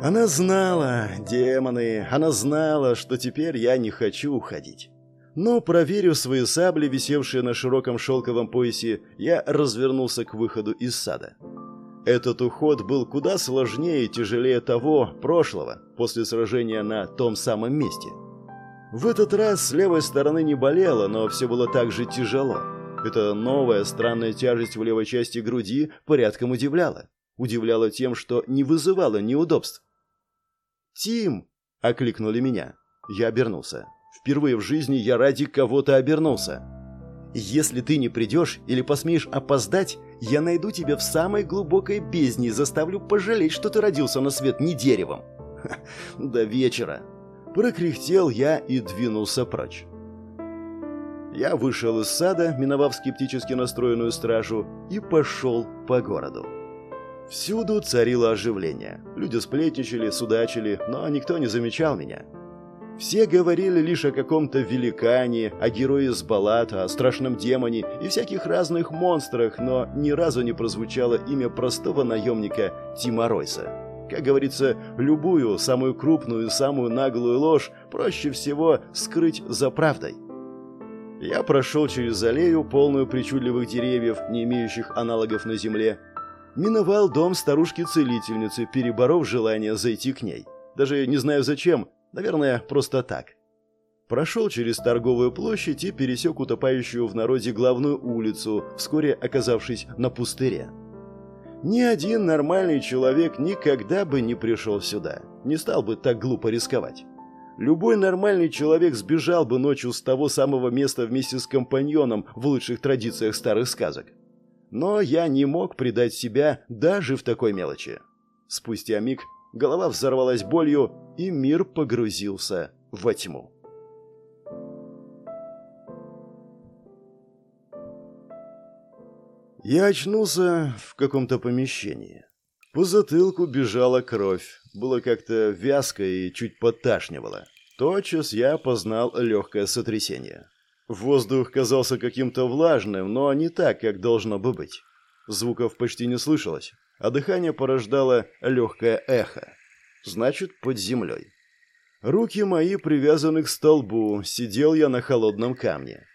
Speaker 1: Она знала, демоны, она знала, что теперь я не хочу уходить. Но, проверив свои сабли, висевшие на широком шелковом поясе, я развернулся к выходу из сада. Этот уход был куда сложнее и тяжелее того, прошлого, после сражения на том самом месте. В этот раз с левой стороны не болело, но все было так же тяжело. Эта новая странная тяжесть в левой части груди порядком удивляла. Удивляла тем, что не вызывала неудобств. «Тим!» – окликнули меня. Я обернулся. Впервые в жизни я ради кого-то обернулся. Если ты не придешь или посмеешь опоздать, я найду тебя в самой глубокой бездне и заставлю пожалеть, что ты родился на свет не деревом. Ха, до вечера. Прокряхтел я и двинулся прочь. Я вышел из сада, миновав скептически настроенную стражу, и пошел по городу. Всюду царило оживление. Люди сплетничали, судачили, но никто не замечал меня. Все говорили лишь о каком-то великане, о герое из баллад, о страшном демоне и всяких разных монстрах, но ни разу не прозвучало имя простого наемника Тима Ройса. Как говорится, любую, самую крупную и самую наглую ложь проще всего скрыть за правдой. Я прошел через аллею, полную причудливых деревьев, не имеющих аналогов на земле. Миновал дом старушки-целительницы, переборов желание зайти к ней. Даже не знаю зачем, наверное, просто так. Прошел через торговую площадь и пересек утопающую в народе главную улицу, вскоре оказавшись на пустыре. Ни один нормальный человек никогда бы не пришел сюда, не стал бы так глупо рисковать. Любой нормальный человек сбежал бы ночью с того самого места вместе с компаньоном в лучших традициях старых сказок. Но я не мог предать себя даже в такой мелочи. Спустя миг голова взорвалась болью, и мир погрузился во тьму. Я очнулся в каком-то помещении. По затылку бежала кровь, было как-то вязко и чуть подташнивало. Тотчас я познал легкое сотрясение. Воздух казался каким-то влажным, но не так, как должно бы быть. Звуков почти не слышалось, а дыхание порождало легкое эхо. Значит, под землей. Руки мои привязаны к столбу, сидел я на холодном камне.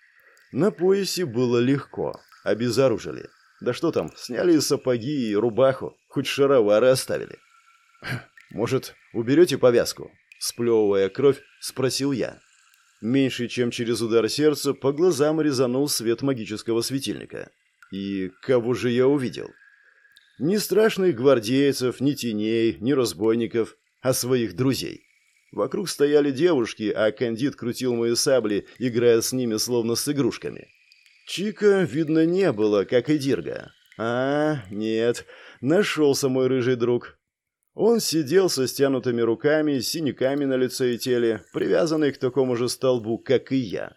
Speaker 1: На поясе было легко, обезоружили. Да что там, сняли сапоги и рубаху, хоть шаровары оставили. «Может, уберете повязку?» Сплевывая кровь, спросил я. Меньше чем через удар сердца по глазам резанул свет магического светильника. И кого же я увидел? Ни страшных гвардейцев, ни теней, ни разбойников, а своих друзей. Вокруг стояли девушки, а кандид крутил мои сабли, играя с ними словно с игрушками. Чика, видно, не было, как и Дирга. А, нет, нашелся мой рыжий друг. Он сидел со стянутыми руками, синяками на лице и теле, привязанный к такому же столбу, как и я.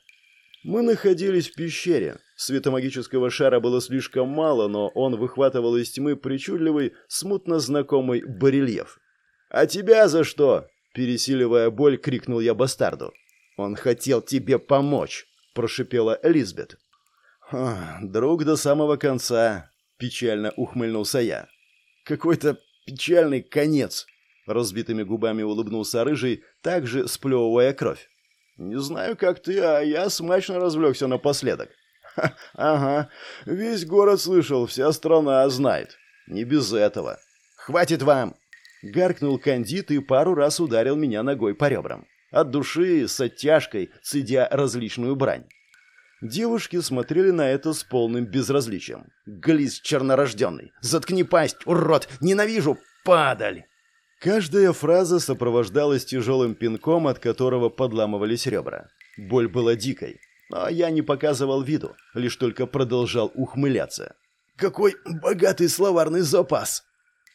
Speaker 1: Мы находились в пещере. Светомагического шара было слишком мало, но он выхватывал из тьмы причудливый, смутно знакомый барельеф. «А тебя за что?» Пересиливая боль, крикнул я бастарду. «Он хотел тебе помочь», – прошипела Элизабет. «Друг до самого конца», – печально ухмыльнулся я. «Какой-то печальный конец», – разбитыми губами улыбнулся Рыжий, также сплевывая кровь. «Не знаю, как ты, а я смачно развлекся напоследок». Ха, «Ага, весь город слышал, вся страна знает. Не без этого». «Хватит вам!» – гаркнул кандид и пару раз ударил меня ногой по ребрам. От души, с оттяжкой, цедя различную брань. Девушки смотрели на это с полным безразличием. «Глиз чернорожденный! Заткни пасть, урод! Ненавижу! Падаль!» Каждая фраза сопровождалась тяжелым пинком, от которого подламывались ребра. Боль была дикой, но я не показывал виду, лишь только продолжал ухмыляться. «Какой богатый словарный запас!»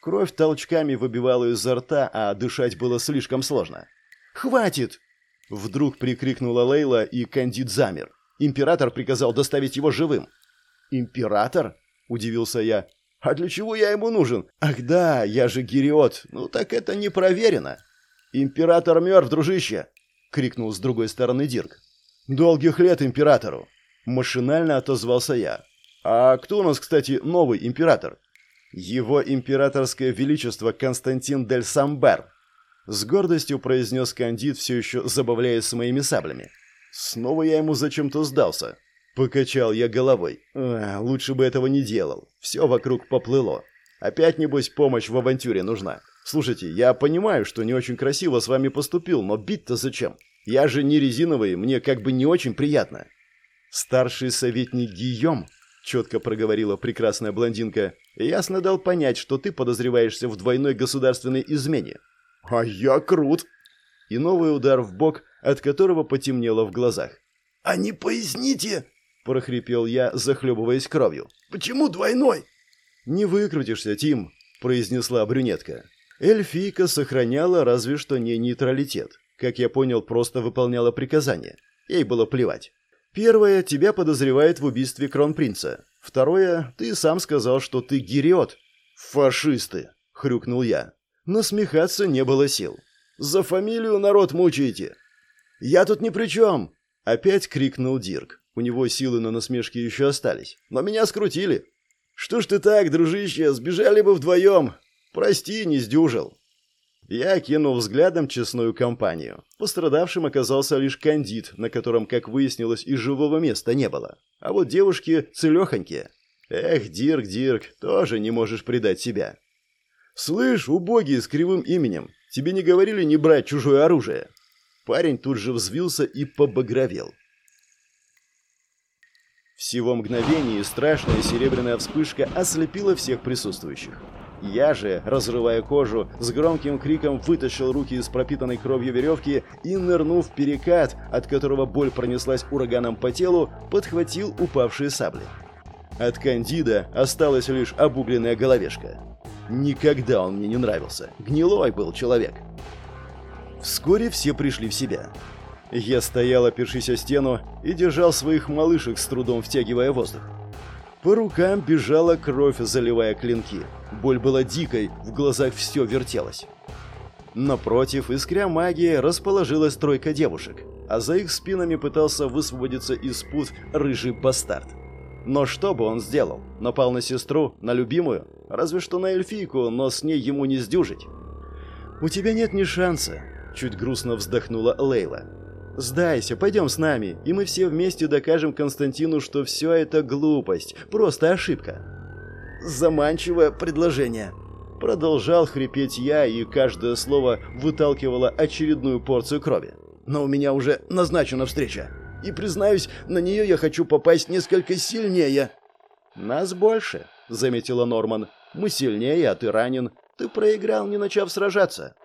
Speaker 1: Кровь толчками выбивала изо рта, а дышать было слишком сложно. «Хватит!» Вдруг прикрикнула Лейла, и Кандид замер. Император приказал доставить его живым. Император? Удивился я. А для чего я ему нужен? Ах да, я же Гириот. Ну так это не проверено. Император мертв, дружище, крикнул с другой стороны Дирк. Долгих лет императору. Машинально отозвался я. А кто у нас, кстати, новый император? Его императорское величество Константин дель Самбер. С гордостью произнес кандид, все еще забавляясь с моими саблями. Снова я ему зачем-то сдался. Покачал я головой. А, лучше бы этого не делал. Все вокруг поплыло. Опять, небось, помощь в авантюре нужна. Слушайте, я понимаю, что не очень красиво с вами поступил, но бить-то зачем? Я же не резиновый, мне как бы не очень приятно. Старший советник Гийом, четко проговорила прекрасная блондинка, ясно дал понять, что ты подозреваешься в двойной государственной измене. А я крут. И новый удар в бок от которого потемнело в глазах. «А не поясните!» – прохрипел я, захлебываясь кровью. «Почему двойной?» «Не выкрутишься, Тим», – произнесла брюнетка. Эльфийка сохраняла разве что не нейтралитет. Как я понял, просто выполняла приказания. Ей было плевать. Первое, тебя подозревает в убийстве кронпринца. Второе, ты сам сказал, что ты гириот. Фашисты, хрюкнул я. Насмехаться не было сил. За фамилию народ мучаете. «Я тут ни при чем!» — опять крикнул Дирк. У него силы на насмешки еще остались. «Но меня скрутили!» «Что ж ты так, дружище, сбежали бы вдвоем! Прости, не сдюжил!» Я кинул взглядом честную компанию. Пострадавшим оказался лишь кандид, на котором, как выяснилось, и живого места не было. А вот девушки целехонькие. Эх, Дирк, Дирк, тоже не можешь предать себя. «Слышь, убогий с кривым именем, тебе не говорили не брать чужое оружие?» Парень тут же взвился и побагровел. Всего мгновение страшная серебряная вспышка ослепила всех присутствующих. Я же, разрывая кожу, с громким криком вытащил руки из пропитанной кровью веревки и, нырнув в перекат, от которого боль пронеслась ураганом по телу, подхватил упавшие сабли. От Кандида осталась лишь обугленная головешка. Никогда он мне не нравился. Гнилой был человек. Вскоре все пришли в себя. Я стоял, опершись о стену, и держал своих малышек, с трудом втягивая воздух. По рукам бежала кровь, заливая клинки. Боль была дикой, в глазах все вертелось. Напротив, искря магии, расположилась тройка девушек, а за их спинами пытался высвободиться из пут рыжий бастард. Но что бы он сделал? Напал на сестру, на любимую? Разве что на эльфийку, но с ней ему не сдюжить. «У тебя нет ни шанса», — чуть грустно вздохнула Лейла. «Сдайся, пойдем с нами, и мы все вместе докажем Константину, что все это глупость, просто ошибка». «Заманчивое предложение», — продолжал хрипеть я, и каждое слово выталкивало очередную порцию крови. «Но у меня уже назначена встреча, и, признаюсь, на нее я хочу попасть несколько сильнее». «Нас больше», — заметила Норман. «Мы сильнее, а ты ранен. Ты проиграл, не начав сражаться».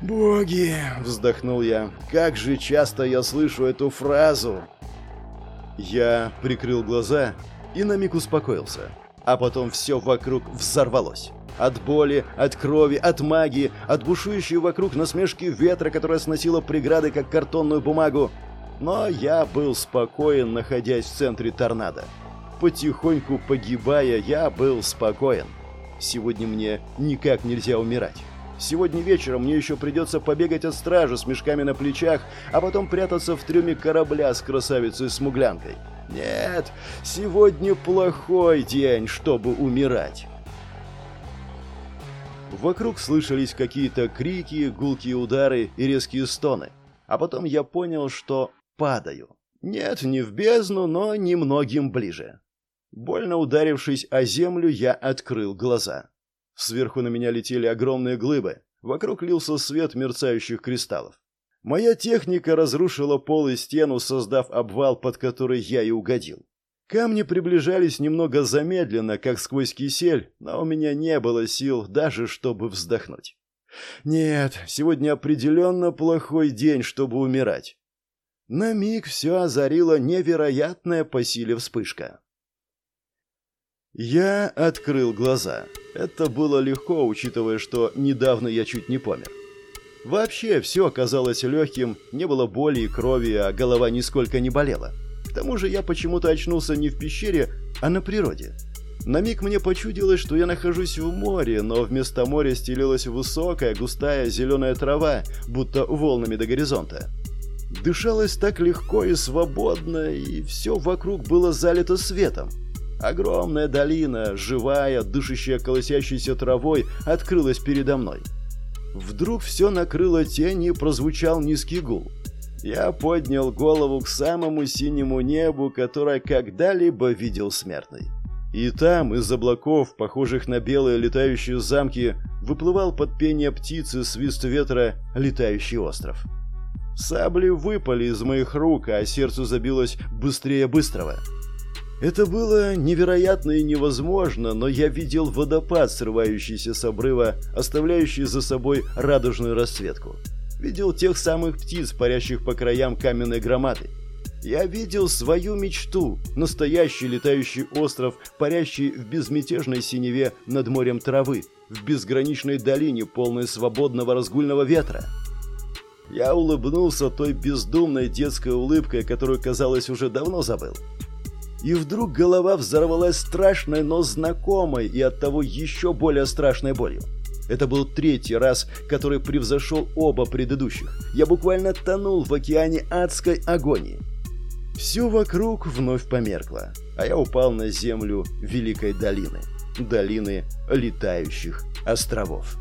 Speaker 1: «Боги!» — вздохнул я. «Как же часто я слышу эту фразу!» Я прикрыл глаза и на миг успокоился. А потом все вокруг взорвалось. От боли, от крови, от магии, от бушующей вокруг насмешки ветра, которая сносила преграды, как картонную бумагу. Но я был спокоен, находясь в центре торнадо. Потихоньку погибая, я был спокоен. Сегодня мне никак нельзя умирать. Сегодня вечером мне еще придется побегать от стражи с мешками на плечах, а потом прятаться в трюме корабля с красавицей-смуглянкой. Нет, сегодня плохой день, чтобы умирать. Вокруг слышались какие-то крики, гулкие удары и резкие стоны. А потом я понял, что падаю. Нет, не в бездну, но немногим ближе. Больно ударившись о землю, я открыл глаза. Сверху на меня летели огромные глыбы. Вокруг лился свет мерцающих кристаллов. Моя техника разрушила пол и стену, создав обвал, под который я и угодил. Камни приближались немного замедленно, как сквозь кисель, но у меня не было сил даже, чтобы вздохнуть. Нет, сегодня определенно плохой день, чтобы умирать. На миг все озарила невероятная по силе вспышка. Я открыл глаза. Это было легко, учитывая, что недавно я чуть не помер. Вообще, все оказалось легким, не было боли и крови, а голова нисколько не болела. К тому же я почему-то очнулся не в пещере, а на природе. На миг мне почудилось, что я нахожусь в море, но вместо моря стелилась высокая, густая зеленая трава, будто волнами до горизонта. Дышалось так легко и свободно, и все вокруг было залито светом. Огромная долина, живая, дышащая колосящейся травой, открылась передо мной. Вдруг все накрыло тень и прозвучал низкий гул. Я поднял голову к самому синему небу, которое когда-либо видел смертный. И там, из облаков, похожих на белые летающие замки, выплывал под пение птицы свист ветра летающий остров. Сабли выпали из моих рук, а сердце забилось быстрее быстрого. Это было невероятно и невозможно, но я видел водопад, срывающийся с обрыва, оставляющий за собой радужную расцветку. Видел тех самых птиц, парящих по краям каменной громады. Я видел свою мечту, настоящий летающий остров, парящий в безмятежной синеве над морем травы, в безграничной долине, полной свободного разгульного ветра. Я улыбнулся той бездумной детской улыбкой, которую, казалось, уже давно забыл. И вдруг голова взорвалась страшной, но знакомой и оттого еще более страшной болью. Это был третий раз, который превзошел оба предыдущих. Я буквально тонул в океане адской агонии. Все вокруг вновь померкло, а я упал на землю Великой долины. Долины летающих островов.